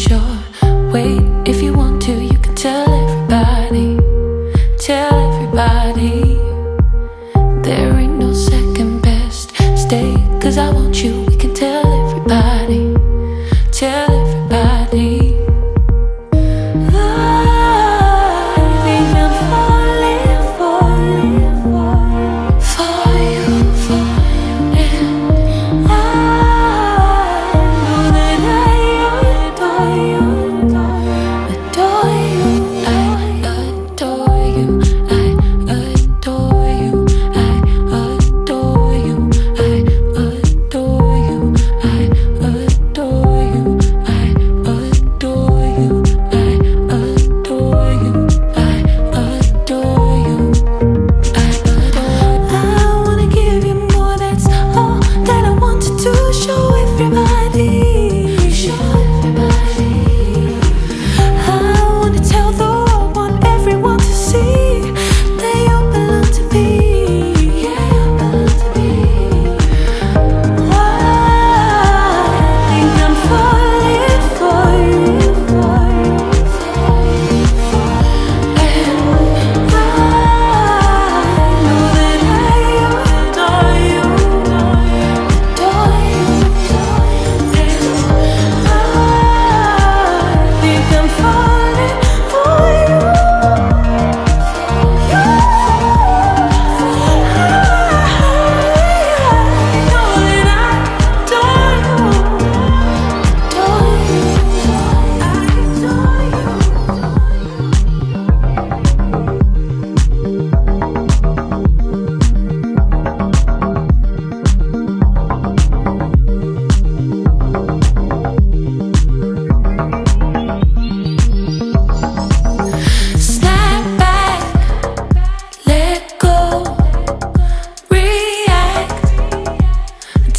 sure. Wait, if you want to, you can tell everybody. Tell everybody. There ain't no second best. Stay, cause I want you